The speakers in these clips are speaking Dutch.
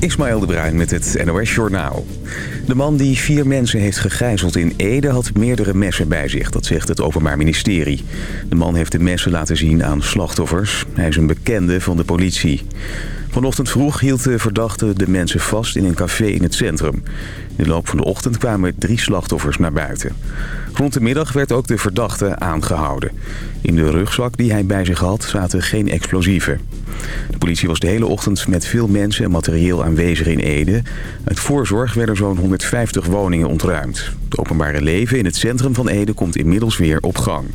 Ismaël de Bruin met het NOS Journaal. De man die vier mensen heeft gegijzeld in Ede had meerdere messen bij zich. Dat zegt het Openbaar Ministerie. De man heeft de messen laten zien aan slachtoffers. Hij is een bekende van de politie. Vanochtend vroeg hield de verdachte de mensen vast in een café in het centrum. In de loop van de ochtend kwamen drie slachtoffers naar buiten. Rond de middag werd ook de verdachte aangehouden. In de rugzak die hij bij zich had zaten geen explosieven. De politie was de hele ochtend met veel mensen en materieel aanwezig in Ede. Uit voorzorg werden zo'n 150 woningen ontruimd. Het openbare leven in het centrum van Ede komt inmiddels weer op gang.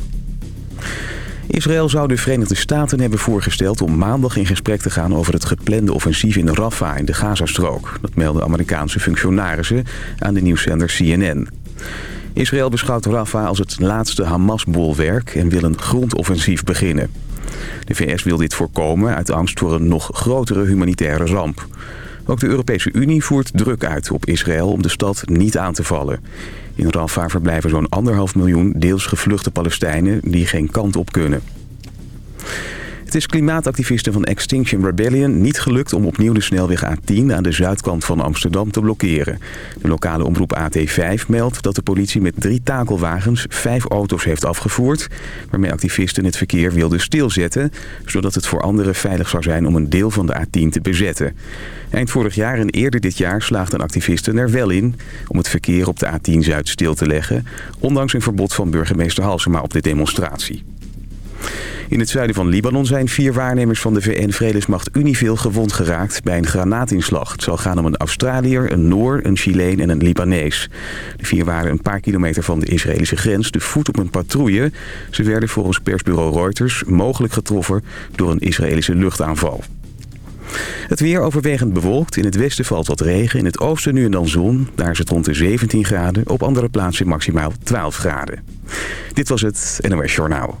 Israël zou de Verenigde Staten hebben voorgesteld om maandag in gesprek te gaan over het geplande offensief in Rafah in de Gazastrook. Dat melden Amerikaanse functionarissen aan de nieuwszender CNN. Israël beschouwt Rafah als het laatste Hamas-bolwerk en wil een grondoffensief beginnen. De VS wil dit voorkomen uit angst voor een nog grotere humanitaire ramp. Ook de Europese Unie voert druk uit op Israël om de stad niet aan te vallen. In Rafah verblijven zo'n anderhalf miljoen deels gevluchte Palestijnen die geen kant op kunnen. Het is klimaatactivisten van Extinction Rebellion niet gelukt om opnieuw de snelweg A10 aan de zuidkant van Amsterdam te blokkeren. De lokale omroep AT5 meldt dat de politie met drie takelwagens vijf auto's heeft afgevoerd, waarmee activisten het verkeer wilden stilzetten, zodat het voor anderen veilig zou zijn om een deel van de A10 te bezetten. Eind vorig jaar en eerder dit jaar slaagden activisten er wel in om het verkeer op de A10 Zuid stil te leggen, ondanks een verbod van burgemeester Halsema op de demonstratie. In het zuiden van Libanon zijn vier waarnemers van de VN-vredesmacht Unifil gewond geraakt bij een granaatinslag. Het zal gaan om een Australiër, een Noor, een Chileen en een Libanees. De vier waren een paar kilometer van de Israëlische grens, de voet op een patrouille. Ze werden volgens persbureau Reuters mogelijk getroffen door een Israëlische luchtaanval. Het weer overwegend bewolkt. In het westen valt wat regen. In het oosten nu en dan zon. Daar is het rond de 17 graden. Op andere plaatsen maximaal 12 graden. Dit was het NOS Journaal.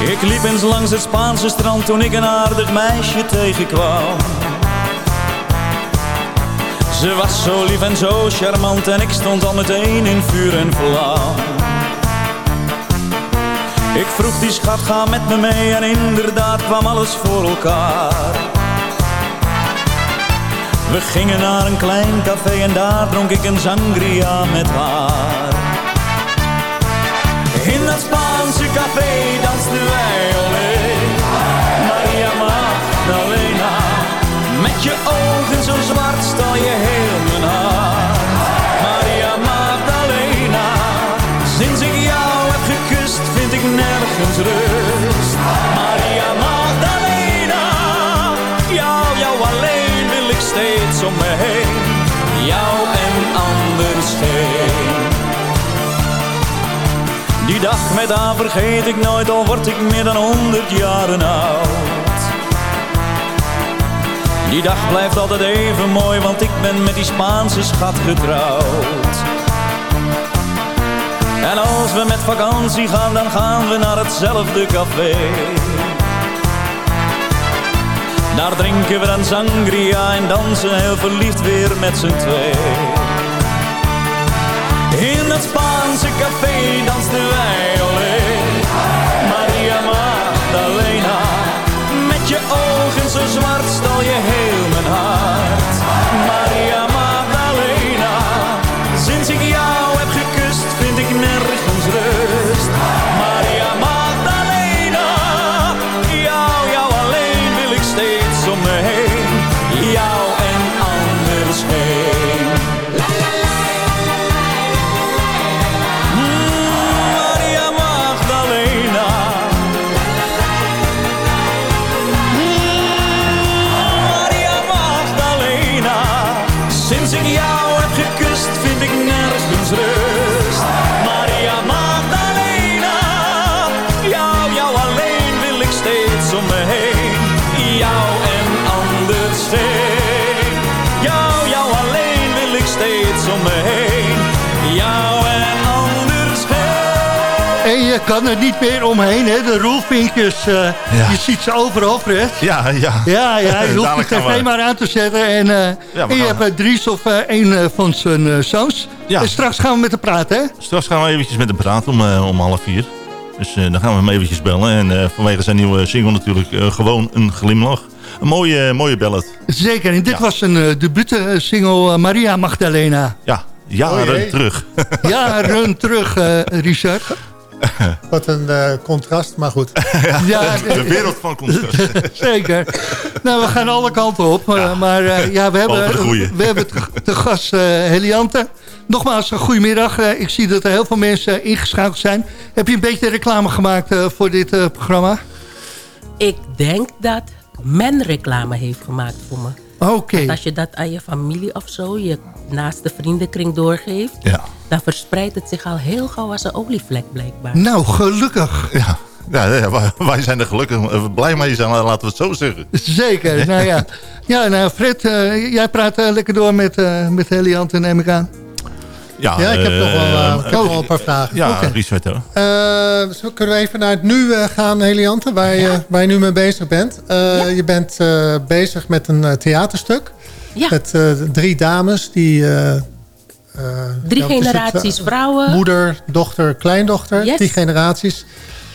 Ik liep eens langs het Spaanse strand toen ik een aardig meisje tegenkwam. Ze was zo lief en zo charmant en ik stond al meteen in vuur en vlam. Ik vroeg die schat, ga met me mee en inderdaad kwam alles voor elkaar. We gingen naar een klein café en daar dronk ik een sangria met haar. In dat Spaanse café dansten wij Die dag met haar vergeet ik nooit, al word ik meer dan honderd jaren oud. Die dag blijft altijd even mooi, want ik ben met die Spaanse schat getrouwd. En als we met vakantie gaan, dan gaan we naar hetzelfde café. Daar drinken we dan sangria en dansen heel verliefd weer met z'n twee. In dat Spaanse café dansten wij alleen. Maria Magdalena, met je ogen zo zwart stal je heel mijn hart. Je kan er niet meer omheen, hè? De roelvinkjes, uh, Ja. je ziet ze overal, Fred. Ja, ja. Ja, ja, je hoeft gaan tv we- maar aan te zetten. En, eh, we en je gaan- hebt eh, Dries of eh, een eh, van zijn eh, zoons. Ja. En straks gaan we met hem praten, hè? Straks gaan we eventjes met hem praten om, eh, om half vier. Dus eh, dan gaan we hem eventjes bellen. En eh, vanwege zijn nieuwe single natuurlijk eh, gewoon een glimlach. Een mooie, mooie ballad. Zeker, en dit Ja. was een uh, debuutsingle eh, Maria Magdalena. Ja, jaren Oh terug. Jaren terug, eh, Richard. Wat een eh, contrast, maar goed. Ja, De wereld van contrast. Zeker. Nou, we gaan alle kanten op. eh, maar eh, ja, we hebben, we hebben te, gast eh Heliante. Nogmaals, een goedemiddag. Eh, ik zie dat er heel veel mensen ingeschakeld zijn. Heb je een beetje reclame gemaakt eh, voor dit eh, programma? Ik denk dat men reclame heeft gemaakt voor me. Oké. Als je dat aan je familie of zo, je naaste vriendenkring doorgeeft... Ja. dan verspreidt het zich al heel gauw als een olievlek blijkbaar. Nou, gelukkig. Ja. Ja, ja, wij- zijn er gelukkig eh, blij mee zijn, laten we het zo zeggen. Zeker. nou ja. Ja, nou Fred, eh, jij praat eh, lekker door met, eh met Heliante, neem ik aan. Ja, Ja, ik heb nog wel, ik heb nog wel een paar vragen. Ja. Eh, zo kunnen we even naar het nu eh, gaan, Heliante, waar je, waar je nu mee bezig bent. Eh, Je bent eh, bezig met een theaterstuk. Ja, Met eh, drie dames die... eh, eh, drie het, generaties vrouwen. Moeder, dochter, kleindochter. Yes. Drie generaties.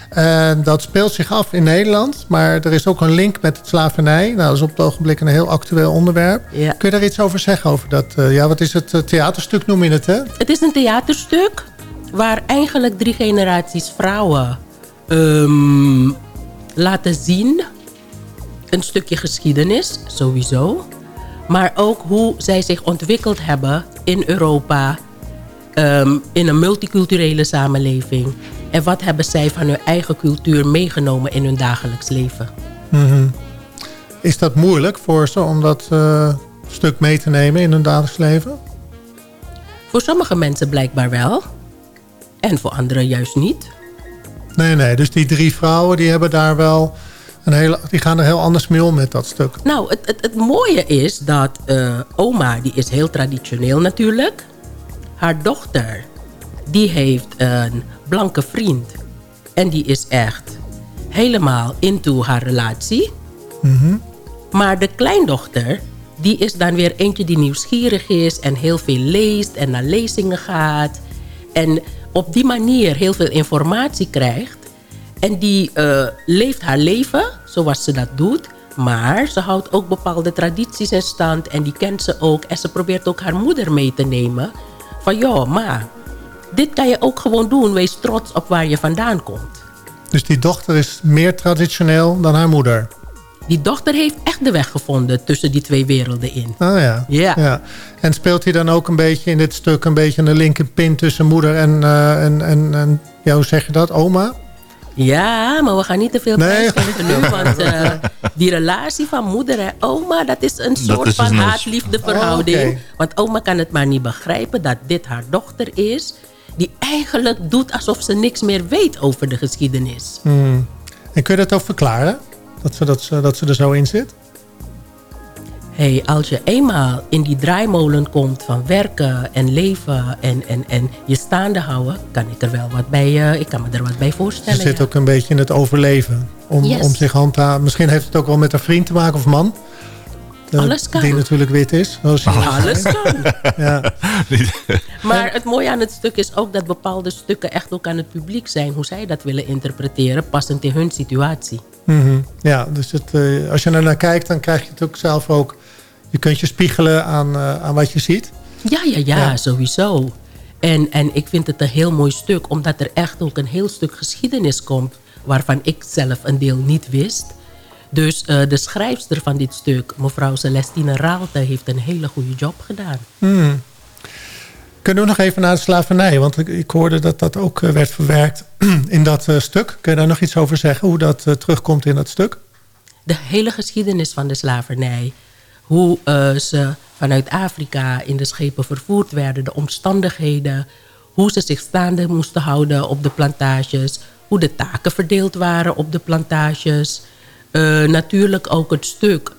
En dat speelt zich af in Nederland. Maar er is ook een link met slavernij. Nou, dat is op het ogenblik een heel actueel onderwerp. Ja. Kun je daar iets over zeggen? Over dat, ja, wat is het? theaterstuk noem je het, hè? Het is een theaterstuk waar eigenlijk drie generaties vrouwen ehm, laten zien. Een stukje geschiedenis, sowieso. Maar ook hoe zij zich ontwikkeld hebben in Europa. ehm, in een multiculturele samenleving. En wat hebben zij van hun eigen cultuur meegenomen in hun dagelijks leven. Is dat moeilijk voor ze om dat eh, stuk mee te nemen in hun dagelijks leven? Voor sommige mensen blijkbaar wel. En voor anderen juist niet. Nee, nee. Dus die drie vrouwen die hebben daar wel een hele, die gaan er heel anders mee om met dat stuk. Nou, het, het, het mooie is dat eh, oma, die is heel traditioneel natuurlijk. Haar dochter, die heeft een blanke vriend. En die is echt helemaal into haar relatie. Maar de kleindochter, die is dan weer eentje die nieuwsgierig is... en heel veel leest en naar lezingen gaat. En op die manier heel veel informatie krijgt. En die eh, leeft haar leven zoals ze dat doet. Maar ze houdt ook bepaalde tradities in stand. En die kent ze ook. En ze probeert ook haar moeder mee te nemen. Van ja, maar dit kan je ook gewoon doen. Wees trots op waar je vandaan komt. Dus die dochter is meer traditioneel dan haar moeder. Die dochter heeft echt de weg gevonden tussen die twee werelden in. Oh ja. Ja. En speelt hij dan ook een beetje in dit stuk een beetje een linkerpin tussen moeder en, eh, en, en, en ja, hoe zeg je dat, oma? Ja, maar we gaan niet te veel Nee. nu. Want eh, die relatie van moeder en oma... dat is een soort is van haat-liefde verhouding. Oh. Want oma kan het maar niet begrijpen dat dit haar dochter is... die eigenlijk doet alsof ze niks meer weet over de geschiedenis. En kun je dat ook verklaren? Dat ze, dat ze, dat ze er zo in zit? Hey, als je eenmaal in die draaimolen komt van werken en leven... en, en, en je staande houden, kan ik er wel wat bij, eh, ik kan me er wat bij Ze voorstellen. zit ja. ook een beetje in het overleven. Om, Yes. om zich handhaven. Misschien heeft het ook wel met haar vriend te maken of man. De- Alles kan. Die natuurlijk wit is. Alles kan. Ja. Maar het mooie aan het stuk is ook dat bepaalde stukken echt ook aan het publiek zijn. Hoe zij dat willen interpreteren, passend in hun situatie. Mhm. ja, dus het, eh, als je er naar kijkt, dan krijg je het ook zelf ook... Je kunt je spiegelen aan, eh, aan wat je ziet. Ja, ja, ja, Ja. sowieso. En, en ik vind het een heel mooi stuk, omdat er echt ook een heel stuk geschiedenis komt... waarvan ik zelf een deel niet wist. Dus eh, de schrijfster van dit stuk, mevrouw Celestine Raalte... heeft een hele goede job gedaan. Kunnen we nog even naar de slavernij? Want ik, ik hoorde dat dat ook eh, werd verwerkt in dat stuk. Kun je daar nog iets over zeggen? Hoe dat terugkomt in dat stuk? de hele geschiedenis van de slavernij. Hoe eh, ze vanuit Afrika in de schepen vervoerd werden, de omstandigheden. Hoe ze zich staande moesten houden op de plantages. Hoe de taken verdeeld waren op de plantages. Eh, natuurlijk ook het stuk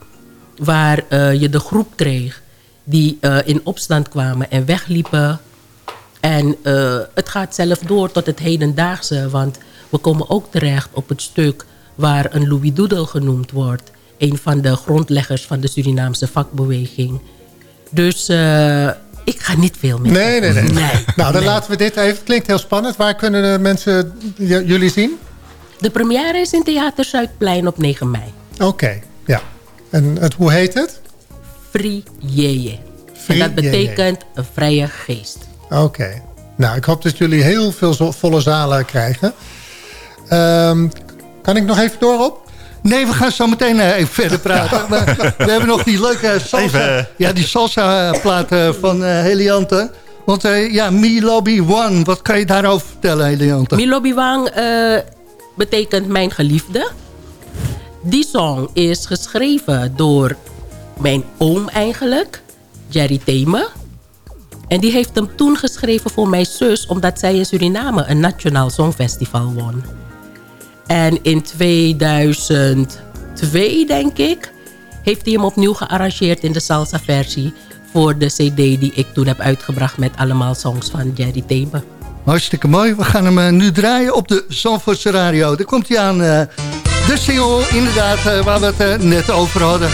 waar eh, je de groep kreeg die in opstand kwamen en wegliepen. En het gaat zelf door tot het hedendaagse. Want We komen ook terecht op het stuk waar een Louis Doedel genoemd wordt. Een van de grondleggers van de Surinaamse vakbeweging. Dus eh, ik ga niet veel meer. Nee, nee, nee. nee. Nou, dan nee. laten we dit even. Het klinkt heel spannend. Waar kunnen de mensen jullie zien? De première is in Theater Zuidplein op 9 mei. Oké, ja. En het, hoe heet het? Free Jeje. En dat betekent een vrije geest. Oké. Nou, ik hoop dat jullie heel veel volle zalen krijgen. Ehm, kan ik nog even door op? Nee, we gaan zo meteen eh, even verder praten. We, we hebben nog die leuke salsa, Even. ja, die salsa plaat eh, van eh, Heliante. Want eh, ja, Me Lobby One, wat kan je daarover vertellen, Heliante? Milobiwang eh betekent mijn geliefde. Die song is geschreven door mijn oom eigenlijk, Jerry Theme. En die heeft hem toen geschreven voor mijn zus... omdat zij in Suriname een nationaal songfestival won. En in 2002, denk ik... heeft hij hem opnieuw gearrangeerd in de salsa-versie... voor de cd die ik toen heb uitgebracht... met allemaal songs van Jerry Theme. Hartstikke mooi. We gaan hem eh, nu draaien op de Zandvoortse Radio. Daar komt hij aan. eh, de single, inderdaad, eh, waar we het net over hadden.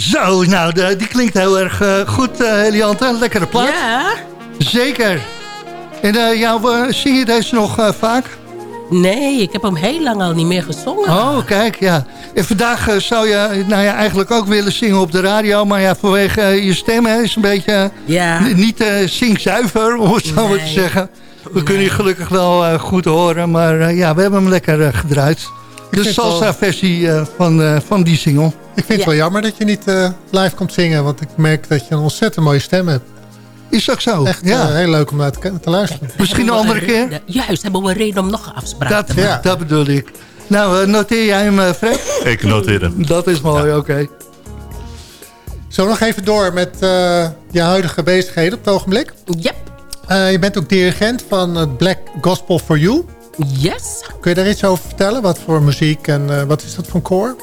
Zo, nou, de- die klinkt heel erg eh, goed, eh Heliante. Lekkere plaat. Ja? Zeker. En ja, we- zing je deze nog vaak? Nee, ik heb hem heel lang al niet meer gezongen. Oh, kijk, ja. En vandaag zou je nou ja, eigenlijk ook willen zingen op de radio. Maar ja, vanwege je stem hè, is een beetje Ja. niet zingzuiver, om het zo maar te zeggen. We kunnen je gelukkig wel goed horen. Maar ja, we hebben hem lekker gedraaid. De salsa-versie van, van die single. Ik vind het wel jammer dat je niet eh, live komt zingen. Want ik merk dat je een ontzettend mooie stem hebt. Is ook zo. Echt ja. eh, heel leuk om naar te, te luisteren. Misschien een andere keer? reden- Juist, hebben we een reden om nog een afspraak Dat, te maken. Ja. dat bedoel ik. Nou, eh, noteer jij hem, Fred? Ik noteer hem. Dat is mooi, oké. Zo nog even door met eh, je huidige bezigheden op het ogenblik. Yep. Eh, je bent ook dirigent van het Black Gospel for You. Yes. Kun je daar iets over vertellen? Wat voor muziek en eh, wat is dat voor een koor?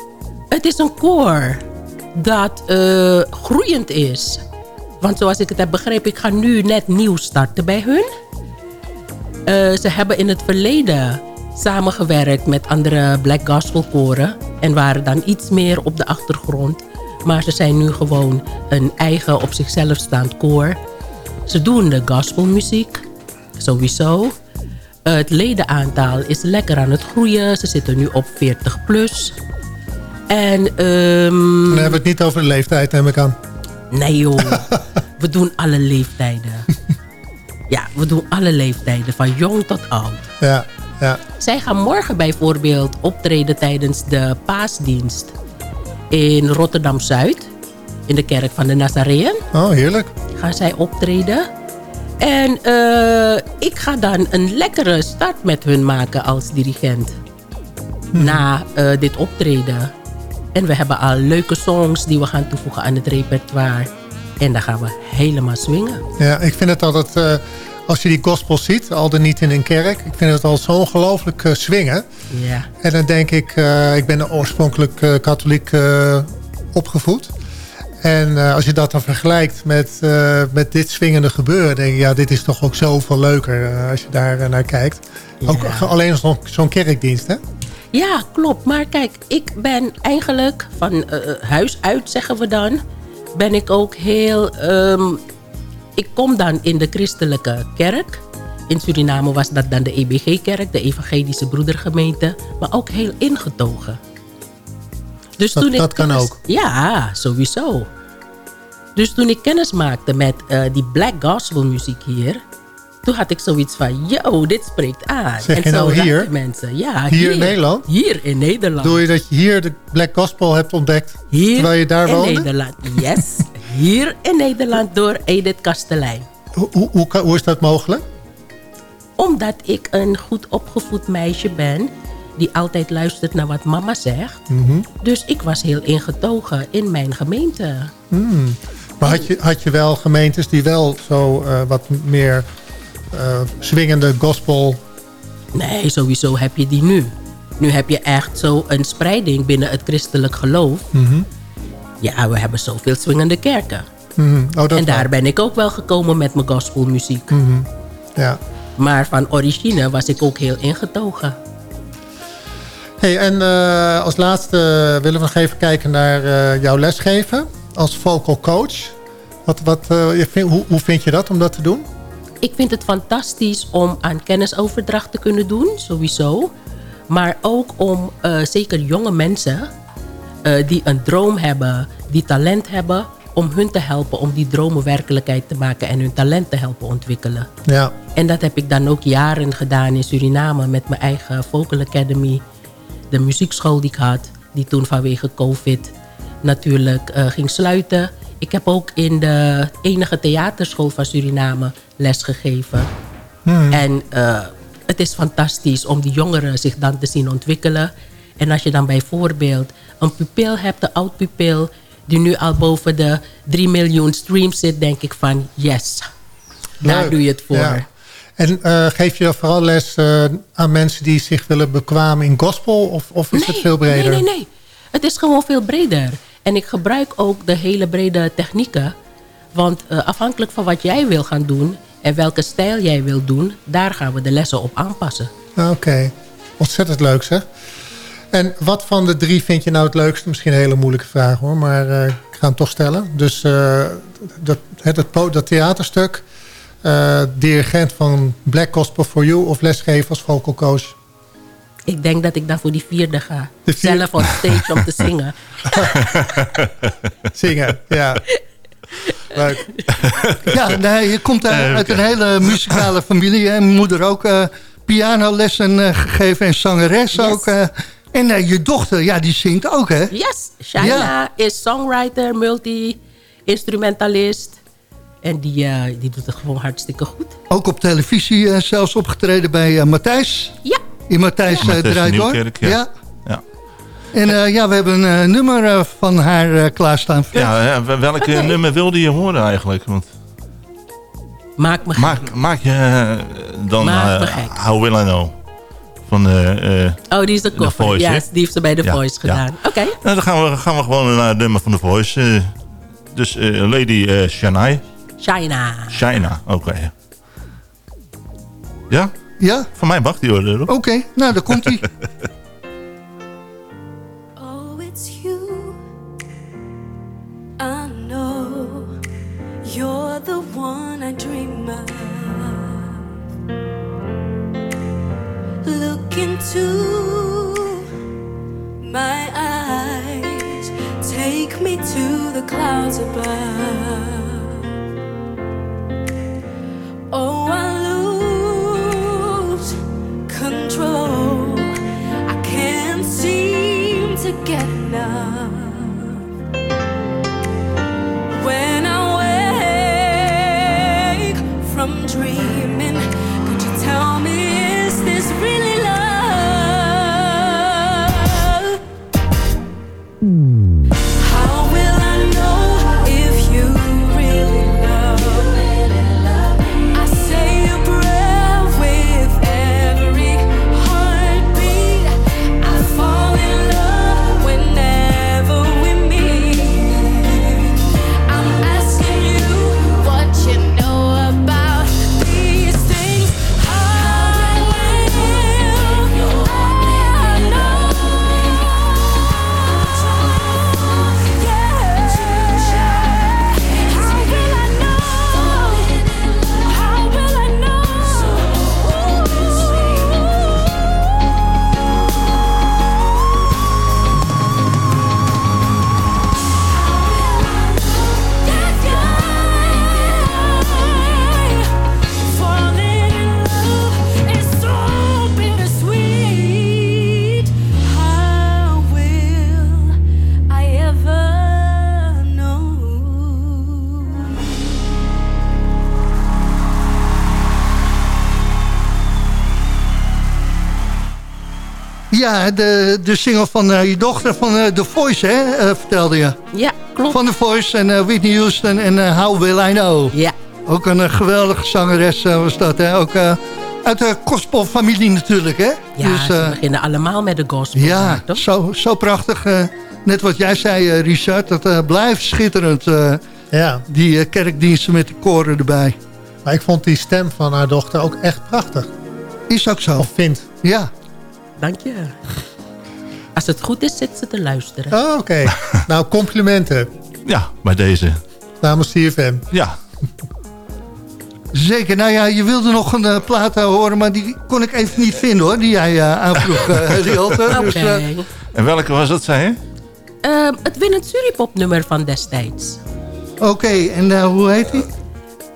Het is een koor dat eh, groeiend is. Want zoals ik het heb begrepen, ik ga nu net nieuw starten bij hun. Eh, ze hebben in het verleden samengewerkt met andere black gospel koren. En waren dan iets meer op de achtergrond. Maar ze zijn nu gewoon een eigen op zichzelf staand koor. Ze doen de gospelmuziek, sowieso. Het ledenaantal is lekker aan het groeien. Ze zitten nu op 40 plus. En ehm, Dan hebben we het niet over de leeftijd, neem ik aan. nee joh, we doen alle leeftijden. Ja, we doen alle leeftijden, van jong tot oud. Ja, ja. Zij gaan morgen bijvoorbeeld optreden tijdens de paasdienst in Rotterdam-Zuid. In de kerk van de Nazareën Oh, heerlijk. gaan zij optreden. En eh, ik ga dan een lekkere start met hun maken als dirigent. Na eh, dit optreden. En we hebben al leuke songs die we gaan toevoegen aan het repertoire. En dan gaan we helemaal swingen. Ja, ik vind het altijd, eh, als je die gospel ziet, al dan niet in een kerk, ik vind het al zo ongelooflijk eh, swingen. Ja. En dan denk ik, eh, ik ben oorspronkelijk katholiek opgevoed. En als je dat dan vergelijkt met, met dit swingende gebeuren, denk ik, ja, dit is toch ook zoveel leuker als je daar naar kijkt. Ook alleen zo'n zo'n kerkdienst, hè? Ja, klopt. Maar kijk, ik ben eigenlijk van eh, huis uit, zeggen we dan, ben ik ook heel. ehm, ik kom dan in de christelijke kerk. In Suriname was dat dan de EBG-kerk, de Evangelische Broedergemeente, maar ook heel ingetogen. Dus Dat- toen ik dat kan kennis- ook. Ja, sowieso. Dus toen ik kennis maakte met eh, die black gospel muziek hier, toen had ik zoiets van, yo, dit spreekt aan. Zeg en je zo nou hier? Mensen. Ja, Hier in Nederland? Hier in Nederland. Bedoel je dat je hier de black gospel hebt ontdekt Hier terwijl je daar in woonde? Nederland. Yes. Hier in Nederland door Edith Kastelein. Hoe, hoe, hoe, is dat mogelijk? Omdat ik een goed opgevoed meisje ben... die altijd luistert naar wat mama zegt. Mhm. Dus ik was heel ingetogen in mijn gemeente. Hmm. Maar had je, had je wel gemeentes die wel zo eh, wat meer swingende gospel... Nee, sowieso heb je die nu. Nu heb je echt zo een spreiding binnen het christelijk geloof. Mhm. Ja, we hebben zoveel swingende kerken. Mhm. Oh, en daar wel. ben ik ook wel gekomen met mijn gospelmuziek. Mhm. Ja. Maar van origine was ik ook heel ingetogen. Hey, en eh, als laatste willen we nog even kijken naar eh, jouw lesgeven als vocal coach. Wat, wat, eh, hoe, hoe vind je dat om dat te doen? Ik vind het fantastisch om aan kennisoverdracht te kunnen doen, sowieso. Maar ook om eh, zeker jonge mensen eh, die een droom hebben, die talent hebben... om hun te helpen om die dromen werkelijkheid te maken... en hun talent te helpen ontwikkelen. Ja. En dat heb ik dan ook jaren gedaan in Suriname... met mijn eigen Vocal Academy. De muziekschool die ik had, die toen vanwege COVID natuurlijk eh, ging sluiten. Ik heb ook in de enige theaterschool van Suriname lesgegeven. En eh, het is fantastisch om die jongeren zich dan te zien ontwikkelen. En als je dan bijvoorbeeld een pupil hebt, een oud pupil... die nu al boven de 3 miljoen streams zit, denk ik van yes. Daar Leuk. doe je het voor. Ja. En eh, geef je vooral les eh, aan mensen die zich willen bekwamen in gospel? Of, of is het veel breder? Nee, nee, nee. Het is gewoon veel breder. En ik gebruik ook de hele brede technieken. Want eh, afhankelijk van wat jij wil gaan doen... en welke stijl jij wil doen... daar gaan we de lessen op aanpassen. Ah, Oké, ontzettend leuk zeg. En wat van de drie vind je nou het leukste? Misschien een hele moeilijke vraag hoor, maar eh, ik ga hem toch stellen. Dus eh, dat, het, dat theaterstuk, dirigent van Black Gospel for You of lesgeven als vocal coach? Ik denk dat ik dan voor die vierde ga. De vier- Zelf on stage om te zingen. Zingen, ja. Leuk. Ja, nee, je komt uit een hele muzikale familie. En mijn moeder ook eh, pianolessen eh, gegeven en zangeres Yes. ook. eh, En je dochter, ja, die zingt ook, hè? Yes, Shaina Ja. is songwriter, multi-instrumentalist. En die, eh, die doet het gewoon hartstikke goed. Ook op televisie eh, zelfs opgetreden bij eh, Matthijs. Ja. In Matthijs, Ja. Matthijs draait door. Ja. ja. En eh, ja, we hebben een eh, nummer eh, van haar eh, klaarstaan. Fred. Ja, Oké. nummer wilde je horen eigenlijk? Want Maak me gek. maak, maak je dan Maak me eh, gek. How Will I Know? Van, eh, Oh, die is de koffer. Voice, ja, die heeft ze bij The Ja, Voice ja. gedaan. Oké. nou, dan gaan we, gaan we gewoon naar het nummer van The Voice. dus eh, Lady eh Shania. Shaina. Shina, oké. Ja? Ja? Van mij mag die hoor. Oké, nou, daar komt hij. the one I dream of. Look into my eyes, take me to the clouds above. Oh, I lose control. I can't seem to get enough. When dream. Ja, de, de single van eh, je dochter van eh, The Voice, hè, eh, vertelde je. Ja, klopt. Van The Voice en eh, Whitney Houston en eh, How Will I Know. Ja. Ook een geweldige zangeres was dat, hè. Ook eh, uit de gospelfamilie natuurlijk, hè. Ja, Dus, ze beginnen allemaal met de gospel. ja, toch? zo, zo prachtig. eh, net wat jij zei, eh, Richard, dat eh, blijft schitterend. eh, Ja, die kerkdiensten met de koren erbij. maar ik vond die stem van haar dochter ook echt prachtig. Is ook zo. Of vind. Ja. Dank je. Als het goed is, zit ze te luisteren. Oh, oké. nou, complimenten Ja, bij deze. namens CFM. Ja, Zeker. Nou ja, je wilde nog een eh, plaat eh, horen, maar die kon ik even niet vinden hoor. Die jij eh, aanvroeg, eh Rielte. Oké. Dus, eh, en welke was dat, zei je? Ehm, het winnend Suripop nummer van destijds. Oké, en eh, hoe heet die?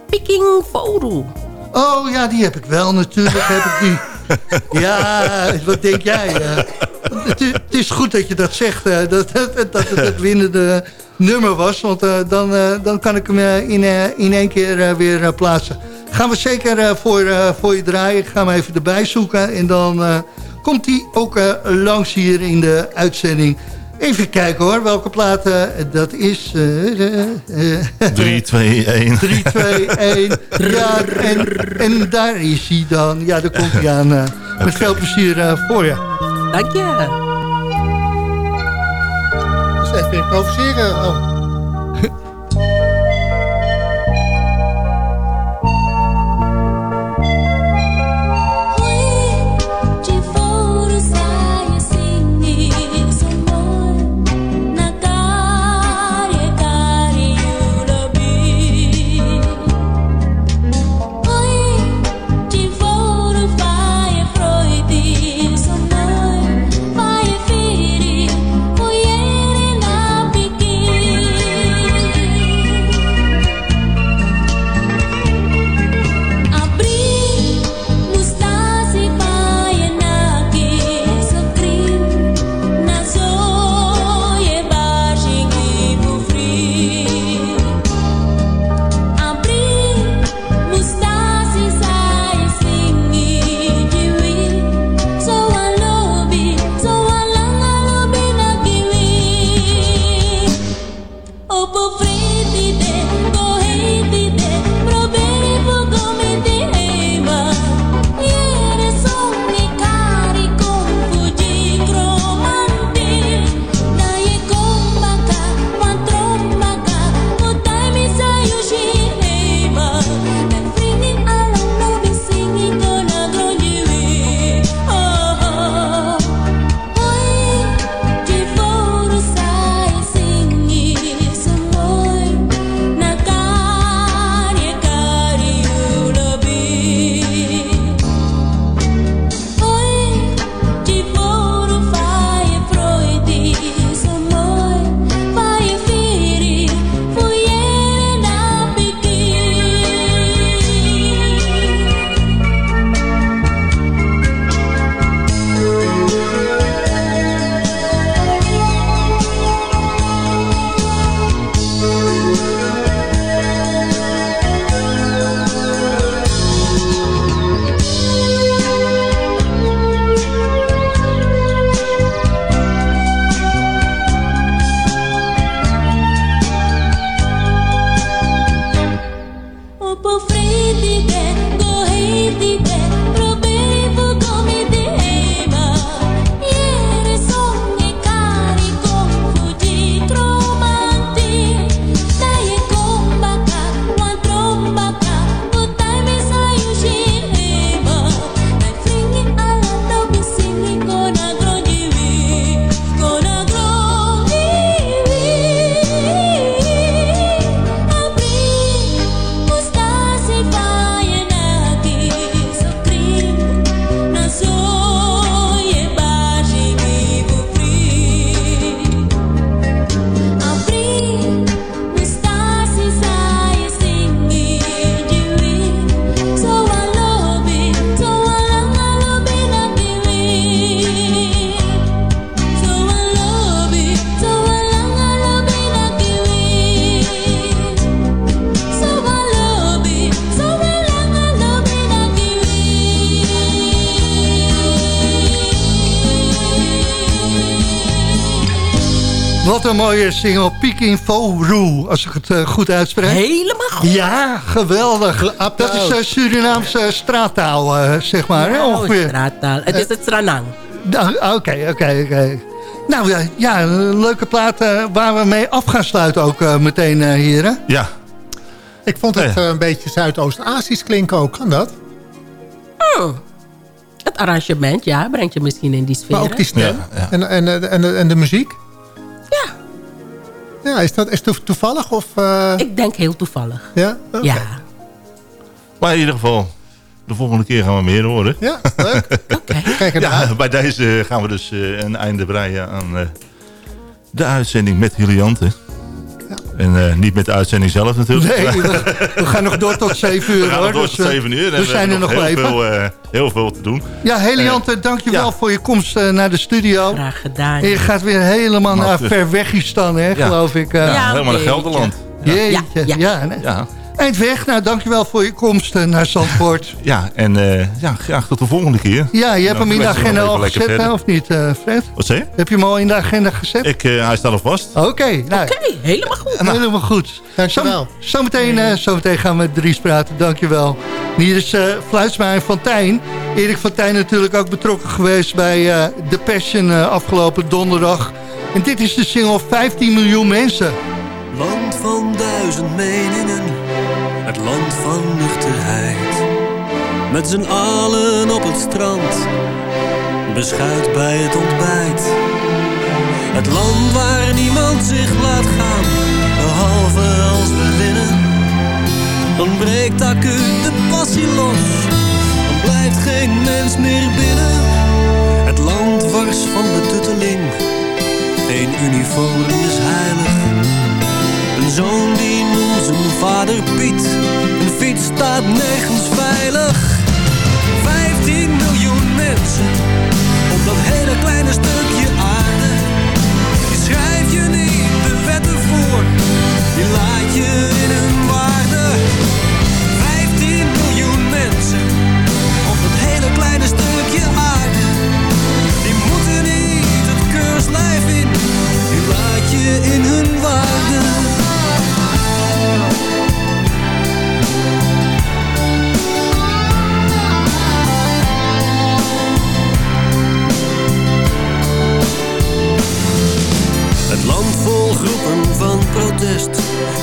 Peking Foru. Oh ja, die heb ik wel natuurlijk. heb ik die. Ja, wat denk jij? eh? het, is, goed dat je dat zegt, eh, dat, dat, dat het het winnende nummer was. Want eh, dan, dan kan ik hem in, in één keer weer plaatsen. Gaan we zeker voor, voor je draaien. Ik ga hem even erbij zoeken. En dan komt hij ook langs hier in de uitzending. Even kijken hoor, welke plaat eh, dat is. eh, eh, eh, 3, 2, 1. 3, 2, 1. Ja, en, en daar is hij dan. Ja, daar komt hij aan. eh, met veel plezier eh, voor je. Dank je. Dus even improviseren. Oh. Wat een mooie single, Peking Foru, als ik het eh, goed uitspreek. Helemaal goed. Ja, geweldig. Dat is uh, Surinaamse straattaal, uh, zeg maar, hè, Oh, ongeveer. straattaal. Het is het Sranang. Nou, Oké, oké, oké. Nou ja, ja, een leuke plaat uh, waar we mee af gaan sluiten ook uh, meteen, uh, heren. Ja. Ik vond het een beetje Zuidoost-Azisch klinken ook. Kan dat? Oh. Het arrangement, ja, brengt je misschien in die sfeer. Maar ook die stem Ja, ja. En, en, en, en de muziek? Ja. Ja, is dat is het toevallig? Of, uh... Ik denk heel toevallig. Ja? Okay. Ja. Maar in ieder geval, de volgende keer gaan we meer horen. Ja, leuk. Oké. Kijk ernaar. Ja, bij deze gaan we dus uh, een einde breien aan uh, de uitzending met Heliante. En uh, niet met de uitzending zelf natuurlijk. Nee, we, we gaan nog door tot 7 uur. We gaan hoor. door dus, tot 7 uur. En we zijn er nog heel even. veel, uh, heel veel te doen. Ja, Heliante, dankjewel ja. voor je komst uh, naar de studio. Graag gedaan. En je gaat weer helemaal naar terug. Verwegistan, hè, Ja. geloof ik. Uh, Ja, helemaal naar Gelderland. Jeetje, Ja, ja. Eindweg, nou dankjewel voor je komst uh, naar Zandvoort. ja en uh, ja, graag tot de volgende keer. Ja, je hebt Nou, hem in de agenda al gezet, hè, of niet, uh, Fred? Wat zei je? Heb je hem al in de agenda gezet? Ik, uh, hij staat al vast. Oké, okay, nou, okay, helemaal goed. helemaal goed. Dankjewel. Zo, zometeen, uh, zometeen gaan we met Dries praten, dankjewel. En hier is uh, Fluitsma en Fontijn. Erik Fontijn natuurlijk ook betrokken geweest bij uh, The Passion uh, afgelopen donderdag. En dit is de single 15 miljoen mensen. Land van duizend meningen, het land van nuchterheid. Met z'n allen op het strand, beschuit bij het ontbijt. Het land waar niemand zich laat gaan, behalve als we winnen. Dan breekt acuut de passie los, dan blijft geen mens meer binnen. Het land wars van de tutteling, geen uniform is heilig. Een zoon die noemt zijn vader Piet. Een fiets staat nergens veilig. 15 miljoen mensen op dat hele kleine stukje aarde. Die schrijf je niet de wetten voor, die laat je in hun waarde. 15 miljoen mensen op dat hele kleine stukje aarde. Die moeten niet het keurslijf in, die laat je in hun waarde.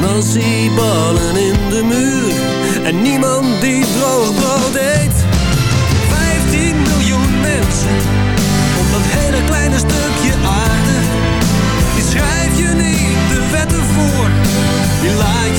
Nasi-ballen in de muur. En niemand die droog brood eet. 15 miljoen mensen. Op dat hele kleine stukje aarde. Die schrijf je niet de wetten voor. Die laat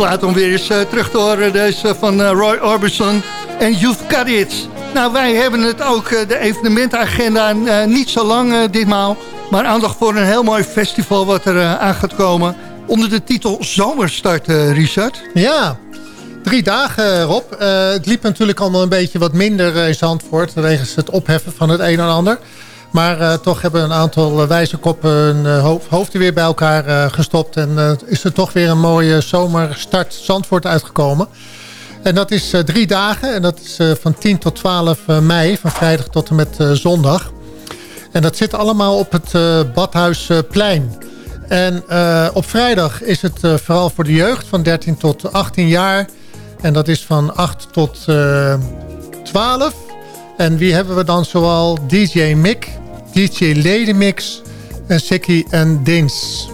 plaat om weer eens eh, terug te horen. Deze van eh, Roy Orbison en You've Got. Nou, wij hebben het ook, eh, de evenementagenda, niet zo lang ditmaal. Maar aandacht voor een heel mooi festival wat er aan gaat komen. Onder de titel Zomerstart, Richard. Ja, drie dagen Rob. Het liep natuurlijk allemaal een beetje wat minder in Zandvoort... wegens het opheffen van het een en ander. Maar eh, toch hebben een aantal uh, wijze koppen hun uh, hoofd, hoofden weer bij elkaar gestopt. En uh, is er toch weer een mooie zomerstart Zandvoort uitgekomen. En dat is drie dagen. En dat is van 10 tot 12 mei. Van vrijdag tot en met zondag. En dat zit allemaal op het Badhuisplein. En op vrijdag is het vooral voor de jeugd van 13 tot 18 jaar. En dat is van 8 tot uh, 12. En wie hebben we dan zoal? DJ Mick, DJ Lady Mix en Sikkie en Dins.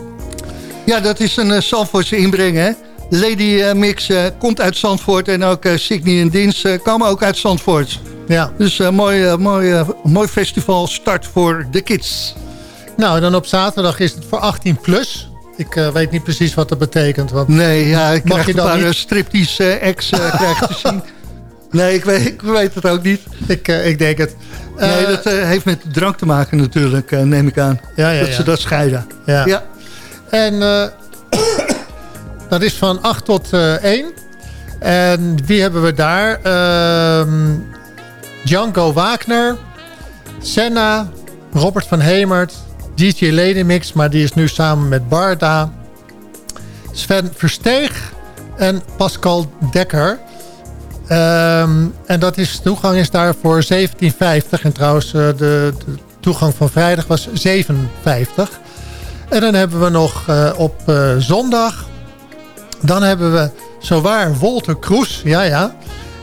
Ja, dat is een uh, Zandvoortse inbreng, hè? Lady uh, Mix uh, komt uit Zandvoort en ook uh, en Dins komen ook uit Zandvoort. Ja. Dus een mooi, mooi, mooi festival start voor de kids. Nou, en dan op zaterdag is het voor 18 plus. Ik uh, weet niet precies wat dat betekent. Want nee, ja, ik mag je een paar niet? uh, ex uh, krijg te zien. Nee, ik weet, ik weet het ook niet. Ik, ik denk het. nee, dat heeft met drank te maken natuurlijk, neem ik aan. Ja, ja, dat ze dat scheiden. Ja. ja. En dat is van 8 tot 1. En wie hebben we daar? Ehm, Django Wagner, Senna, Robert van Hemert, DJ Lady Mix, maar die is nu samen met Barda. Sven Versteeg en Pascal Dekker. Ehm, en dat is, toegang is daar voor 17,50. En trouwens, eh, de, de toegang van vrijdag was 7,50. En dan hebben we nog eh, op eh, zondag... dan hebben we zowaar Wolter Kroes. Ja, ja.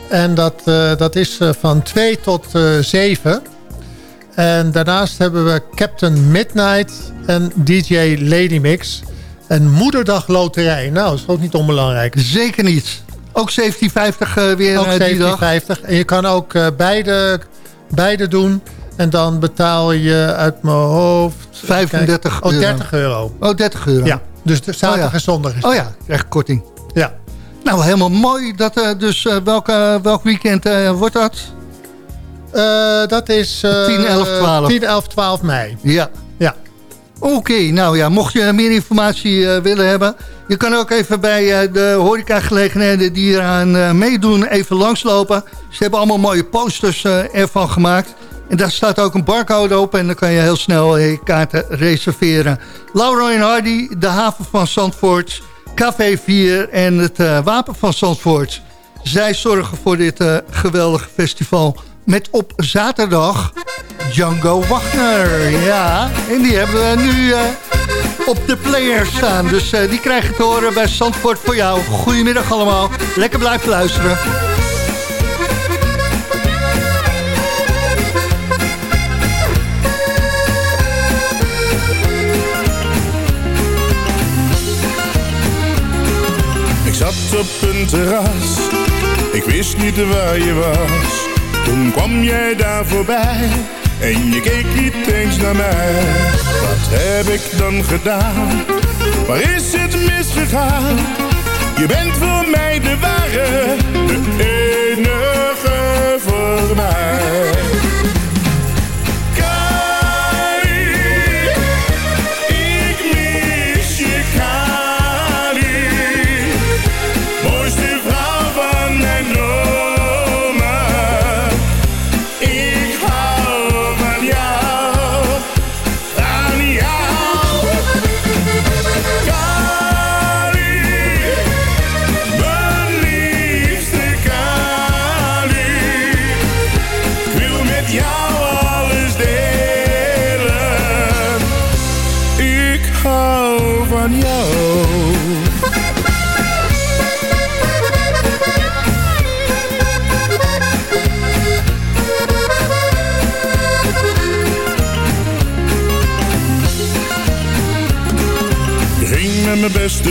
En dat, dat is van 2 tot eh 7. En daarnaast hebben we Captain Midnight en DJ Lady Mix. En Moederdag Loterij. Nou, is ook niet onbelangrijk. Zeker niet. Ook 1750 eh, weer Ook eh, die dag. 1750. En je kan ook eh, beide, beide doen. En dan betaal je uit mijn hoofd... 35 Oh, euro. 30 euro. Oh, 30 euro. Ja, dus zaterdag Oh ja. en zondag is Oh ja, krijg ik korting. Ja. Nou, helemaal mooi. Dat, eh, dus eh, welke, welk weekend eh, wordt dat? Eh, dat is... eh, 10, 11, 12. 10, 11, 12 mei. Ja. Oké, nou ja, mocht je meer informatie eh, willen hebben... je kan ook even bij eh, de horecagelegenheden die eraan eh, meedoen even langslopen. Ze hebben allemaal mooie posters ervan gemaakt. En daar staat ook een barcode op en dan kan je heel snel je kaarten reserveren. Laura en Hardy, de haven van Zandvoort, Café 4 en het Wapen van Zandvoort. Zij zorgen voor dit geweldige festival met op zaterdag Django Wagner. Ja, en die hebben we nu eh, op de player staan. Dus eh, die krijg je te horen bij Zandvoort voor jou. Goedemiddag allemaal. Lekker blijven luisteren. Ik zat op een terras, ik wist niet waar je was. Toen kwam jij daar voorbij en je keek niet eens naar mij. Wat heb ik dan gedaan? Waar is het misgegaan? Je bent voor mij de ware, de enige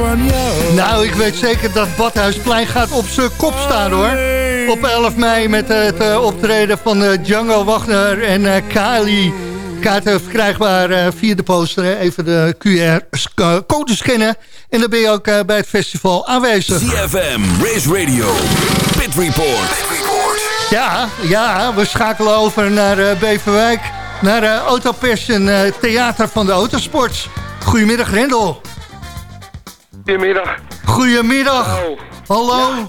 van jou. Nou, ik weet zeker dat Badhuisplein gaat op zijn kop staan hoor. Op 11 mei met het eh, optreden van eh, Django Wagner en eh, Kali. Kaarten verkrijgbaar via de poster. Even de QR-code scannen. En dan ben je ook bij het festival aanwezig. ZFM, Race Radio, Pit Report. Ja, ja, we schakelen over naar uh, Beverwijk. Naar uh, Autopers en uh, Theater van de Autosport. Goedemiddag, Rendel. Goedemiddag. Goedemiddag. Hallo. Ja,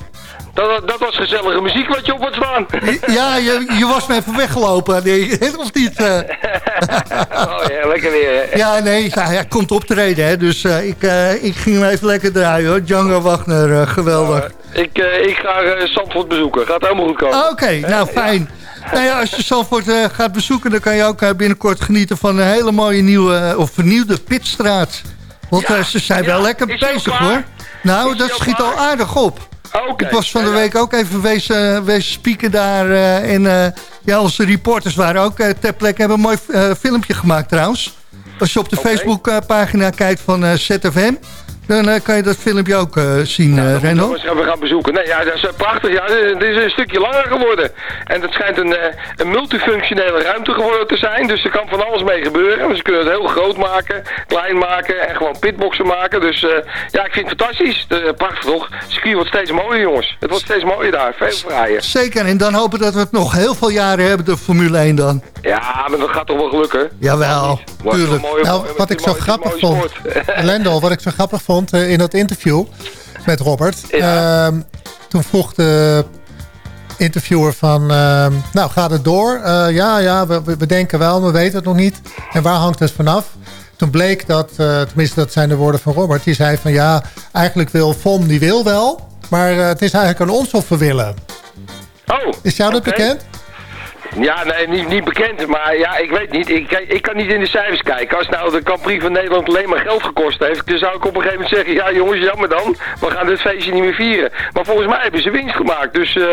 dat, dat, was gezellige muziek wat je op had staan. Ja, je, je was me even weggelopen. Nee, of niet? Uh... oh ja, lekker weer. Ja, nee, hij komt optreden. Hè, dus ik, ik ging hem even lekker draaien hoor. Django Wagner, geweldig. ik, ik ga Zandvoort bezoeken. Gaat helemaal goed komen. Oké, okay, nou fijn. Nou ja, als je Zandvoort gaat bezoeken... dan kan je ook binnenkort genieten van een hele mooie nieuwe... Of vernieuwde pitstraat. Want ja, ze zijn wel lekker bezig hoor. Nou, dat schiet al aardig op. Okay. Ik was van de week ook even wezen, wezen spieken daar. en ja, onze reporters waren ook ter plekke. Hebben een mooi filmpje gemaakt trouwens. Als je op de okay. Facebookpagina kijkt van ZFM... Dan uh, kan je dat filmpje ook uh, zien, ja, uh, Renno. We gaan bezoeken. Nee, ja, dat is prachtig. Ja, het is een stukje langer geworden. En het schijnt een, een multifunctionele ruimte geworden te zijn. Dus er kan van alles mee gebeuren. Dus ze kunnen het heel groot maken, klein maken en gewoon pitboxen maken. Dus ja, ik vind het fantastisch. prachtig toch? Het circuit wordt steeds mooier, jongens. Het wordt steeds mooier daar. Veel fraaier. Zeker. En dan hopen dat we het nog heel veel jaren hebben, de Formule 1 dan. Ja, maar dat gaat toch wel gelukken? Jawel, tuurlijk. Nou, wat ik zo grappig vond, Lendel, wat ik zo grappig vond in dat interview met Robert. Ja. Uh, toen vroeg de interviewer van, uh, nou gaat het door? Uh, ja, ja, we, we, denken wel, we weten het nog niet. En waar hangt het vanaf? Toen bleek dat, uh, tenminste dat zijn de woorden van Robert, die zei van ja, eigenlijk wil FOM, die wil wel. Maar het is eigenlijk aan ons of we willen. Oh, Is jou dat okay. bekend? Ja, nee, niet, niet bekend, maar ja, ik weet niet. Ik, ik kan niet in de cijfers kijken. Als nou de Grand van Nederland alleen maar geld gekost heeft, dan zou ik op een gegeven moment zeggen, ja jongens, jammer dan, we gaan dit feestje niet meer vieren. Maar volgens mij hebben ze winst gemaakt, dus uh,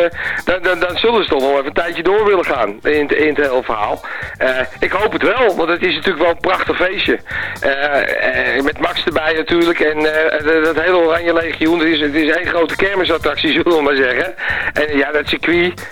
dan, dan, dan, zullen ze toch wel even een tijdje door willen gaan in, in het hele verhaal. Uh, ik hoop het wel, want het is natuurlijk wel een prachtig feestje. Uh, met Max erbij natuurlijk en dat hele Oranje Legioen, het is, het is één grote kermisattractie, zullen we maar zeggen. En ja, dat circuit,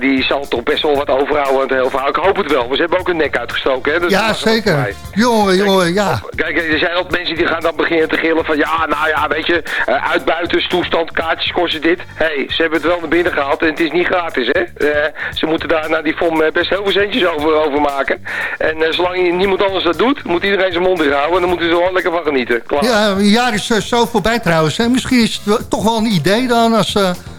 die zal toch best wel wat over aan het hele verhaal. Ik hoop het wel. We hebben ook een nek uitgestoken. Hè? Dat ja, zeker. Jongen, jongen, ja. Kijk, er zijn altijd mensen die gaan dan beginnen te gillen van... Ja, nou ja, weet je, uh, uitbuiterstoestand, kaartjes kosten dit. Hé, hey, ze hebben het wel naar binnen gehaald en het is niet gratis, hè. Uh, ze moeten daar naar die FOM best heel veel centjes over, over maken. En uh, zolang niemand anders dat doet, moet iedereen zijn mond dicht houden. En dan moeten ze er wel lekker van genieten. Klaar. Ja, een jaar is zo voorbij trouwens. Hè. Misschien is het toch wel een idee dan als,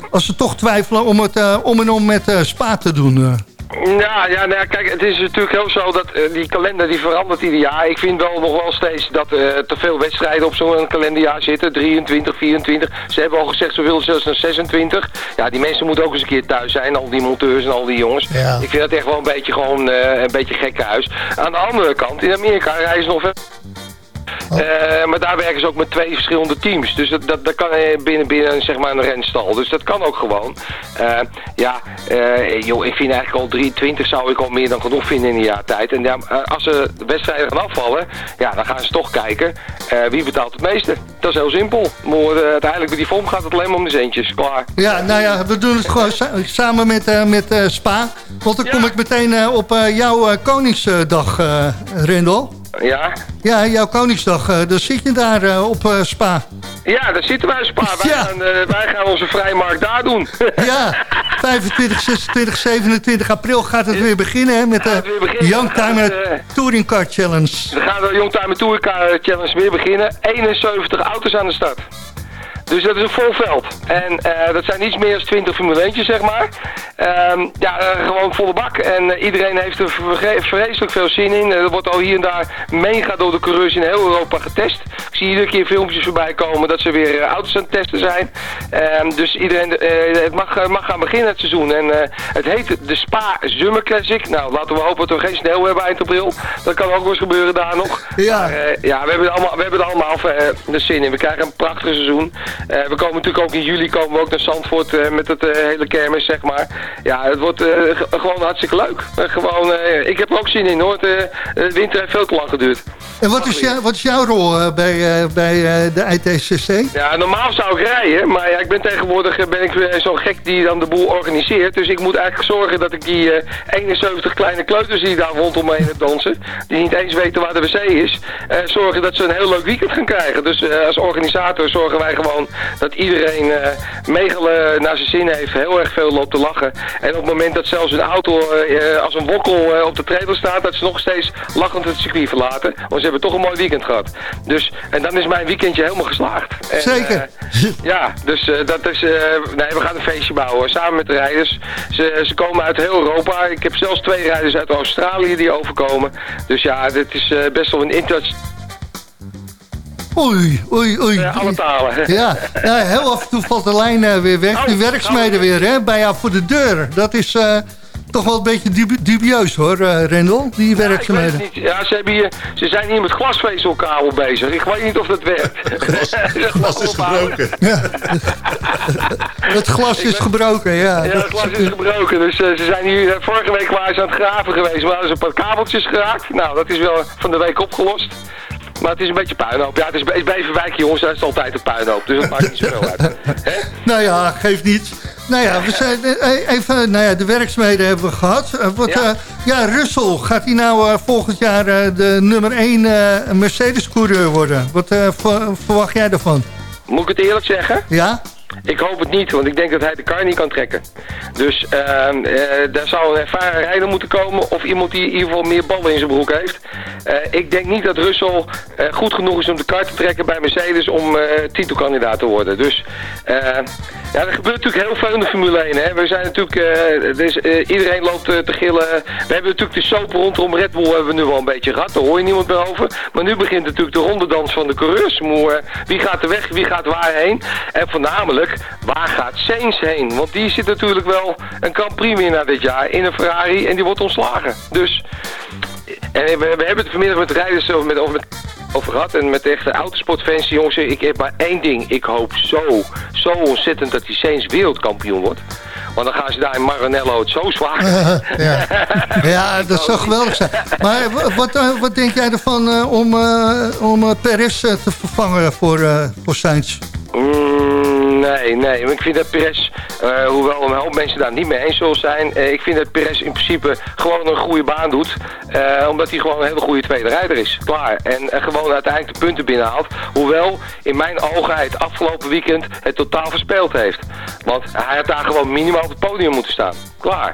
als ze toch twijfelen om het om en om met Spa te doen. Ja, ja, nou ja, kijk, het is natuurlijk heel zo dat uh, die kalender die verandert ieder jaar. Ik vind wel nog wel steeds dat uh, te veel wedstrijden op zo'n kalenderjaar zitten. 23, 24. Ze hebben al gezegd, ze willen zelfs naar 26. Ja, die mensen moeten ook eens een keer thuis zijn. Al die monteurs en al die jongens. Ja. Ik vind dat echt wel een beetje gewoon uh, een beetje gekke huis. Aan de andere kant, in Amerika reizen nog veel... Oh. Uh, maar daar werken ze ook met twee verschillende teams. Dus dat, dat, dat kan binnen, binnen zeg maar een renstal. Dus dat kan ook gewoon. Uh, ja, uh, joh, ik vind eigenlijk al 23 zou ik al meer dan genoeg vinden in een jaar tijd. En ja, als ze wedstrijden gaan afvallen, ja, dan gaan ze toch kijken wie betaalt het meeste. Dat is heel simpel. Maar uiteindelijk bij die vorm gaat het alleen maar om de centjes. Klaar. Ja, nou ja, we doen het gewoon sa samen met, met Spa. Want dan ja. kom ik meteen op jouw Koningsdag, Rendel. Ja? Ja, jouw Koningsdag, uh, dan zit je daar uh, op uh, Spa. Ja, daar zitten wij op Spa. Wij, ja. gaan, wij gaan onze vrijmarkt daar doen. ja, 25, 26, 27 april gaat het weer beginnen hè, met de Youngtimer Touring Car Challenge. We gaan de Youngtimer Touring Car Challenge weer beginnen. 71 auto's aan de start. Dus dat is een vol veld. En uh, dat zijn iets meer dan 20 Formule 1'tjes, zeg maar. Um, ja, uh, gewoon volle bak. En uh, iedereen heeft er vreselijk veel zin in. er wordt al hier en daar mega door de coureurs in heel Europa getest. Ik zie iedere keer filmpjes voorbij komen dat ze weer auto's aan het testen zijn. Um, dus iedereen, het mag, mag gaan beginnen het seizoen. En het heet de Spa Summer Classic. Nou, laten we hopen dat we geen sneeuw hebben eind april. Dat kan ook wel eens gebeuren daar nog. Ja, maar, ja we, hebben er allemaal, we hebben er allemaal de zin in. We krijgen een prachtig seizoen. Uh, we komen natuurlijk ook in juli komen we ook naar Zandvoort uh, met het uh, hele kermis, zeg maar. Ja, het wordt gewoon hartstikke leuk. gewoon, ik heb er ook zin in hoor. De, winter heeft veel te lang geduurd. En wat is, jou, wat is jouw rol eh, bij, eh, bij eh, de ITCC? Ja, normaal zou ik rijden, maar ja, ik ben tegenwoordig eh, ben ik eh, zo'n gek die dan de boel organiseert. Dus ik moet eigenlijk zorgen dat ik die eh, 71 kleine kleuters die daar rondom me heen dansen, die niet eens weten waar de wc is, eh, zorgen dat ze een heel leuk weekend gaan krijgen. Dus eh, als organisator zorgen wij gewoon dat iedereen eh megelen naar zijn zin heeft, heel erg veel loopt te lachen. En op het moment dat zelfs een auto eh, eh, als een wokkel op de trailer staat, dat ze nog steeds lachend het circuit verlaten. Want ze hebben toch een mooi weekend gehad. Dus, en dan is mijn weekendje helemaal geslaagd. En, Zeker. ja, dus dat is... nee, we gaan een feestje bouwen samen met de rijders. Ze, ze komen uit heel Europa. Ik heb zelfs twee rijders uit Australië die overkomen. Dus ja, dit is best wel een. Oei, oei, oei. Eh, alle talen. Ja, ja, heel af en toe valt de lijn eh, weer weg. Die werkzaamheden weer, hè, bij jou voor de deur. Dat is eh, toch wel een beetje dubi- dubieus, hoor, eh, Rendel, die werkzaamheden. Ik weet het niet. Ja, ze, hebben hier, ze zijn hier met glasvezelkabel bezig. Ik weet niet of dat werkt. Glas is gebroken. Het glas is gebroken, ja. Ja, het glas is gebroken. Dus eh, ze zijn hier, vorige week waren ze aan het graven geweest. Maar hadden ze een paar kabeltjes geraakt. Nou, dat is wel van de week opgelost. Maar het is een beetje puinhoop. Ja, het is, is Beverwijk, jongens. Dat is altijd een puinhoop. Dus dat maakt niet zoveel uit. Nou ja, geeft niets. Nou ja, we zijn eh, even, nou ja, de werkzaamheden hebben we gehad. Eh, wat, Ja. ja. ja, Russell, gaat hij nou eh, volgend jaar eh, de nummer 1 Mercedes-coureur worden? Wat eh, ver- verwacht jij daarvan? Moet ik het eerlijk zeggen? Ja? Ik hoop het niet, want ik denk dat hij de kar niet kan trekken. Dus eh, daar zou een ervaren rijder moeten komen of iemand die in ieder geval meer ballen in zijn broek heeft. Eh, ik denk niet dat Russell eh, goed genoeg is om de kar te trekken bij Mercedes om titelkandidaat te worden. Dus ja, er gebeurt natuurlijk heel veel in de Formule 1. Hè. We zijn natuurlijk, eh, dus, iedereen loopt eh, te gillen. We hebben natuurlijk de soap rondom Red Bull hebben we nu wel een beetje gehad. Daar hoor je niemand meer over. Maar nu begint natuurlijk de rondedans van de coureurs. Wie gaat er weg, wie gaat waar heen? En voornamelijk, waar gaat Sainz heen? Want die zit natuurlijk wel een Grand Prix winnaar dit jaar in een Ferrari en die wordt ontslagen. Dus, en we, hebben het vanmiddag met de rijders over, met, over, met, over gehad en met de echte autosportfans. Jongens, ik heb maar één ding. Ik hoop zo, zo ontzettend dat die Sainz wereldkampioen wordt. Want dan gaan ze daar in Maranello het zo zwaar. ja. ja, dat zou geweldig zijn. Maar wat, eh, wat denk jij ervan eh, om, eh, om Perez te vervangen voor, voor Sainz? Nee, nee. Ik vind dat Perez, eh, hoewel een hoop mensen daar niet mee eens zullen zijn, eh, ik vind dat Perez in principe gewoon een goede baan doet. eh, omdat hij gewoon een hele goede tweede rijder is. Klaar. En gewoon uiteindelijk de punten binnenhaalt. Hoewel in mijn ogen hij het afgelopen weekend het totaal verspeeld heeft. Want hij had daar gewoon minimaal op het podium moeten staan. Klaar.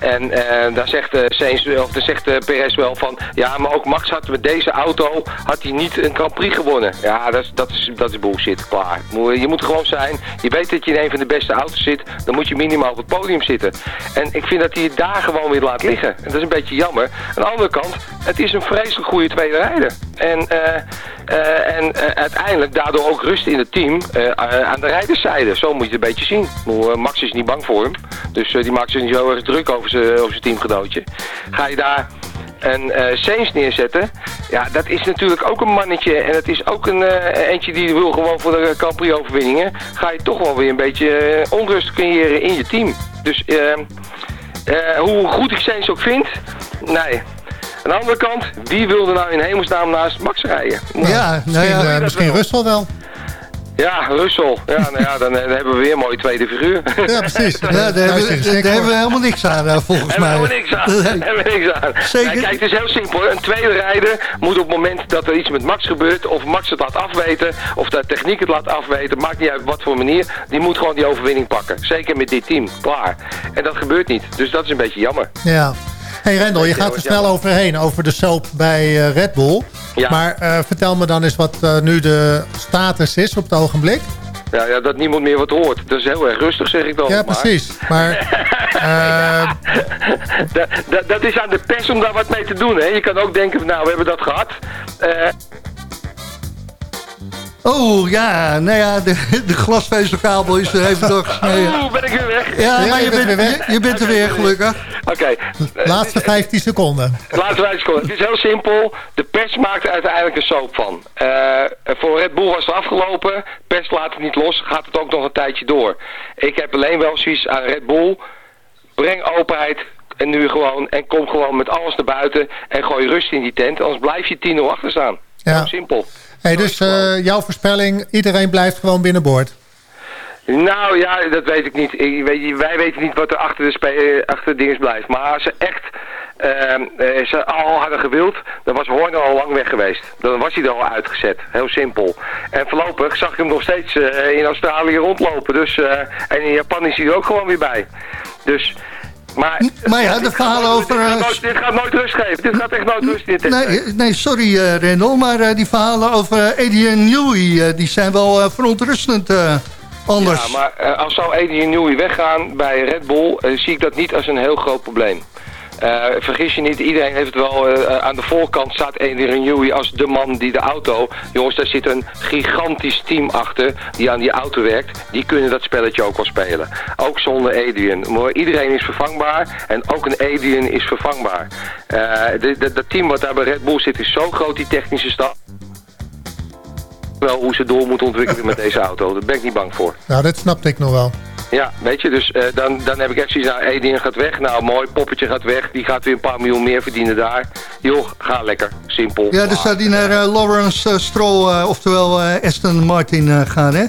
En eh, daar zegt, uh, Sainz, of daar zegt eh, Perez wel van... Ja, maar ook Max had met deze auto had hij niet een Grand Prix gewonnen. Ja, dat is, dat is, dat is bullshit. Klaar. Je moet gewoon zijn... Je weet dat je in een van de beste auto's zit. Dan moet je minimaal op het podium zitten. En ik vind dat hij het daar gewoon weer laat liggen. En dat is een beetje jammer. Aan de andere kant... Het is een vreselijk goede tweede rijder. En, eh, eh, en eh, uiteindelijk daardoor ook rust in het team eh, eh, aan de rijderszijde. Zo moet je het een beetje zien. Eh, Max is niet bang voor hem. Dus eh, die maakt zich niet zo erg druk over over zijn teamgenootje. Ga je daar een eh Sainz neerzetten. Ja, dat is natuurlijk ook een mannetje. En het is ook een eh, eentje die wil gewoon voor de overwinningen. Ga je toch wel weer een beetje eh, onrust creëren in je team. Dus eh, eh, hoe goed ik Sainz ook vind, nee. Aan de andere kant, wie wilde nou in hemelsnaam naast Max rijden? Ja, nou ja, Misschien, misschien Russell wel. Ja, Russell. Ja, nou ja, dan, dan hebben we weer een mooie tweede figuur. Ja, precies. Ja, daar, hebben, we- daar hebben we helemaal niks aan, eh, volgens Hebben mij. we niks aan. Hebben we niks aan. Zeker. Nee, kijk, het is heel simpel. Een tweede rijder moet op het moment dat er iets met Max gebeurt, of Max het laat afweten, of de techniek het laat afweten, maakt niet uit op wat voor manier, die moet gewoon die overwinning pakken. Zeker met dit team. Klaar. En dat gebeurt niet. Dus dat is een beetje jammer. Ja. Hey Rendel, je gaat er snel overheen over de soap bij eh, Red Bull. Ja. Maar eh, vertel me dan eens wat eh, nu de status is op het ogenblik. Ja, ja, dat niemand meer wat hoort. Dat is heel erg rustig, zeg ik dan. ja, Maar- precies. Maar eh, dat, dat, dat is aan de pers om daar wat mee te doen. Hè. Je kan ook denken, nou, we hebben dat gehad. Eh, Oh ja, nou ja, de, de glasvezelkabel is er even doorgesneden. Oeh, ben ik weer weg? Ja, Ja, maar je bent bent, weer je, je bent er weer gelukkig. Oké. laatste 15 seconden. Laten wij eens komen. Het is heel simpel. De pers maakt er uiteindelijk een soap van. Eh, voor Red Bull was het afgelopen. Pers laat het niet los. Gaat het ook nog een tijdje door. Ik heb alleen wel zoiets aan Red Bull. Breng openheid. en nu gewoon, en kom gewoon met alles naar buiten en gooi rust in die tent. Anders blijf je 10-0 achter staan. Ja. Zo simpel. Hey, dus eh, jouw voorspelling, iedereen blijft gewoon binnenboord. Nou ja, dat weet ik niet. Ik, weet, wij weten niet wat er achter de, eh, achter de blijft. Maar als ze echt eh, ze al hadden gewild, dan was Horner al lang weg geweest. Dan was hij er al uitgezet. Heel simpel. En voorlopig zag ik hem nog steeds in Australië rondlopen. Dus, eh, en in Japan is hij er ook gewoon weer bij. Dus... Maar, Maar ja, de nooit- over, Dit gaat, eh, nooit, dit gaat nooit rust geven. Dit gaat echt nooit rust in het Nee, nee sorry eh Rendel, maar eh, die verhalen over eh, Adrian Newey, eh, die zijn wel eh, verontrustend eh, anders. Ja, maar eh, als zou en Newey weggaan bij Red Bull, eh, zie ik dat niet als een heel groot probleem. Eh, vergis je niet, iedereen heeft het wel eh, aan de voorkant staat Adrian Newey als de man die de auto... Jongens, daar zit een gigantisch team achter die aan die auto werkt. Die kunnen dat spelletje ook wel spelen. Ook zonder Adrian. Maar iedereen is vervangbaar en ook een Adrian is vervangbaar. Eh, Dat team wat daar bij Red Bull zit is zo groot, die technische stap. Wel hoe ze door moeten ontwikkelen met deze auto. Daar ben ik niet bang voor. Nou, dat snapte ik nog wel. Ja, weet je, dus eh, dan, dan heb ik echt zoiets, nou, Edin gaat weg. Nou, mooi, poppetje gaat weg. Die gaat weer een paar miljoen meer verdienen daar. Joh, ga lekker. Simpel. Ja, dus zou die naar eh, Lawrence eh, Stroll, oftewel Aston Martin gaan, hè?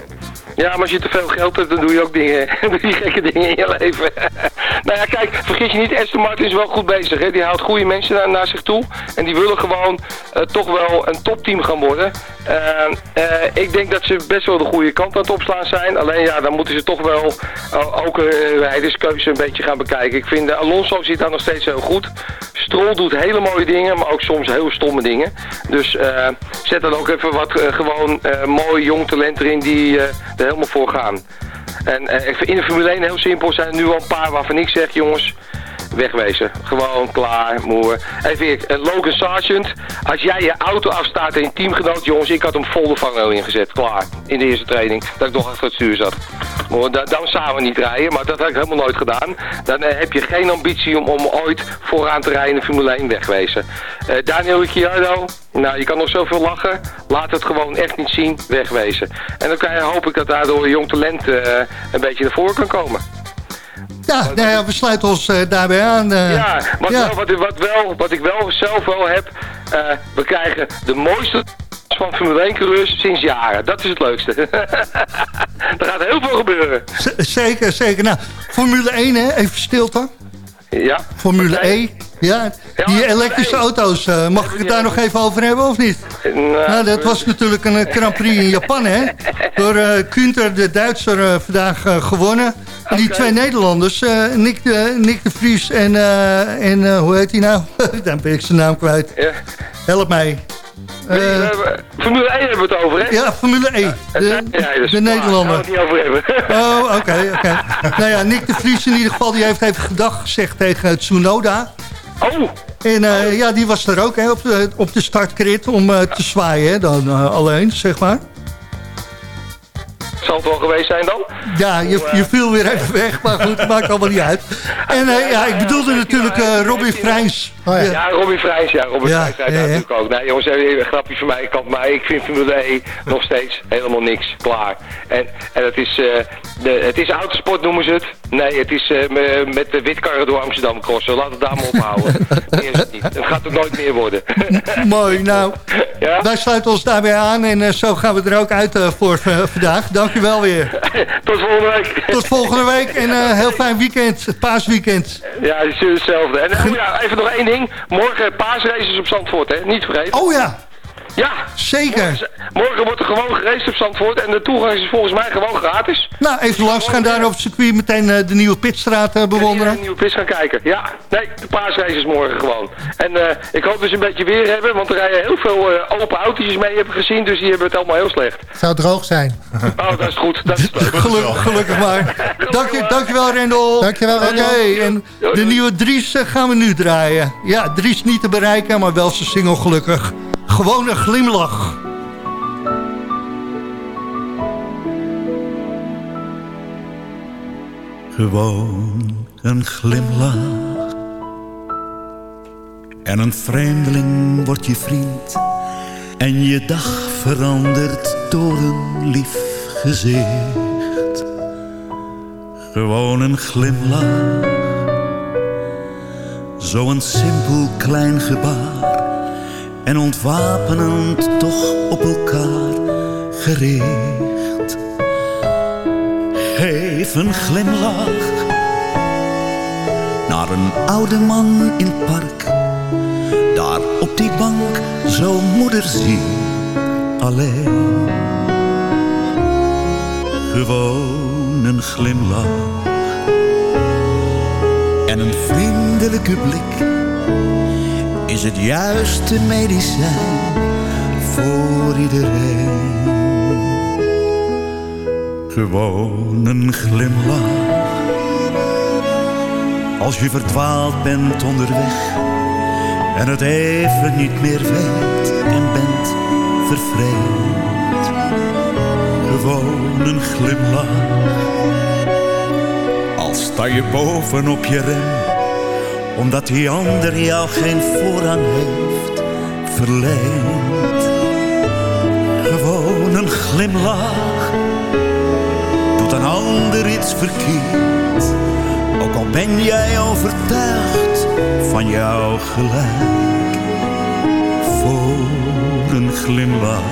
Ja, maar als je te veel geld hebt, dan doe je ook dingen, doe gekke dingen in je leven. nou ja, kijk, vergis je niet, Aston Martin is wel goed bezig. Hè? Die haalt goede mensen naar, zich toe. En die willen gewoon eh, toch wel een topteam gaan worden. Eh, eh, ik denk dat ze best wel de goede kant aan het opslaan zijn. Alleen ja, dan moeten ze toch wel ook een rijderskeuze een beetje gaan bekijken. Ik vind Alonso zit daar nog steeds heel goed. Stroll doet hele mooie dingen, maar ook soms heel stomme dingen. Dus eh, zet dan ook even wat eh, gewoon eh, mooi jong talent erin die er helemaal voor gaan. En in de Formule 1 heel simpel zijn er nu al een paar waarvan ik zeg, jongens, wegwezen. Gewoon klaar, moe. Even Logan Sargent, als jij je auto afstaat en je teamgenoot, jongens, ik had hem vol de vangrail ingezet, klaar. In de eerste training, dat ik nog achter het stuur zat. Da- dan samen niet rijden, maar dat had ik helemaal nooit gedaan. Dan eh, heb je geen ambitie om, om ooit vooraan te rijden in Formule 1 wegwezen. Eh, Daniel Ricciardo, nou, je kan nog zoveel lachen. Laat het gewoon echt niet zien, wegwezen. En dan kan je, hoop ik dat daardoor jong talent eh, een beetje naar voren kan komen. Ja, nou ja, we sluiten ons eh, daarbij aan. eh. Ja, wat, ja. Wel, wat, wat, wel, wat ik wel zelf wel heb, eh, we krijgen de mooiste van Formule 1 coureurs sinds jaren. Dat is het leukste. er gaat heel veel gebeuren. Z- zeker, zeker. Nou, Formule 1, hè? even stilte. Ja. Formule E. Ja, die elektrische auto's, eh, mag ik het daar nog even over hebben of niet? Nou, dat was natuurlijk een eh, Grand Prix in Japan, hè? Door eh Kunter, de Duitser, eh, vandaag eh, gewonnen. En die twee Nederlanders, eh, Nick, de, Nick de Vries en, eh, en eh, hoe heet hij nou? Dan ben ik zijn naam kwijt. Ja. Help mij. Eh, Formule 1 hebben we het over, hè? ja, Formule E. De, Ja, de Nederlander. Daar gaan we het niet over hebben. Oh, oké, oké. nou ja, Nick de Vries in ieder geval, die heeft even gedag gezegd tegen Tsunoda. Oh! En eh, ja, die was er ook hè, op, de, op de startkrit om eh, te zwaaien, hè, dan alleen, zeg maar. Zal het wel geweest zijn dan? Ja, je, je viel weer even weg, maar goed, maakt allemaal niet uit. En eh, ja, ik bedoelde natuurlijk eh Robin Freins. Ja, Robin Vrijs, ja, Robin Ja, Vrijs zei ja, dat ja. natuurlijk ook. Nee, jongens, even een grapje van mijn kant, maar ik vind Formule E nog steeds helemaal niks. Klaar. En, en het, is, eh, de, het is autosport noemen ze het. Nee, het is eh, me- met de witkarren door Amsterdam crossen. Laat het daar maar ophouden. meer is het niet. Het gaat er nooit meer worden. Mooi, nou, wij sluiten ons daarbij aan en eh, zo gaan we er ook uit eh, voor eh, vandaag. Dank u wel weer. Tot volgende week. Tot volgende week en eh, heel fijn weekend, paasweekend. Ja, het is hetzelfde. En oh ja, even nog één ding. Morgen paasraces op Zandvoort, hè? Niet vergeten. Oh ja. Ja. Zeker. Morgen, morgen wordt er gewoon geraced op Zandvoort en de toegang is volgens mij gewoon gratis. Nou, even langs gaan daar op het circuit meteen eh, de nieuwe pitstraat eh, bewonderen. Een nieuwe pits gaan kijken. Ja, nee, de paasrace is morgen gewoon. En eh, ik hoop dus een beetje weer hebben, want er rijden heel veel eh, open autootjes mee, heb ik gezien. Dus die hebben het allemaal heel slecht. Het zou droog zijn. Oh, dat is goed. Dat is leuk. Gelukkig, gelukkig maar. Dank je, dankjewel Rendel. Dankjewel, Oké, Rendel. en de nieuwe Dries gaan we nu draaien. Ja, Dries niet te bereiken, maar wel zijn single gelukkig. Gewoon een glimlach. Gewoon een glimlach. En een vreemdeling wordt je vriend. En je dag verandert door een lief gezicht. Gewoon een glimlach. Zo'n simpel klein gebaar en ontwapenend toch op elkaar gericht. Geef een glimlach naar een oude man in het park. Daar op die bank zo moederziel alleen. Gewoon een glimlach en een vriendelijke blik is het juiste medicijn voor iedereen. Gewoon een glimlach. Als je verdwaald bent onderweg en het even niet meer weet en bent vervreemd. Gewoon een glimlach. Al sta je boven op je rem omdat die ander jou geen voorrang heeft verleend. Gewoon een glimlach doet een ander iets verkeerd. Ook al ben jij overtuigd van jouw gelijk. Voor een glimlach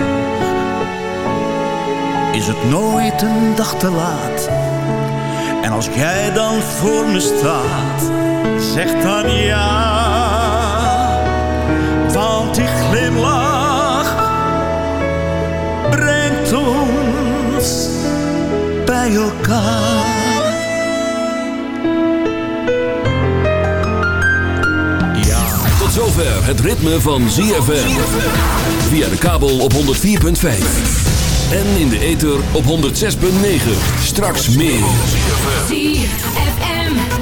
is het nooit een dag te laat. En als jij dan voor me staat zeg dan ja. Want die glimlach brengt ons bij elkaar. Ja. Tot zover het ritme van ZFM. Via de kabel op 104.5. En in de ether op 106.9. Straks meer.